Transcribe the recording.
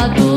lado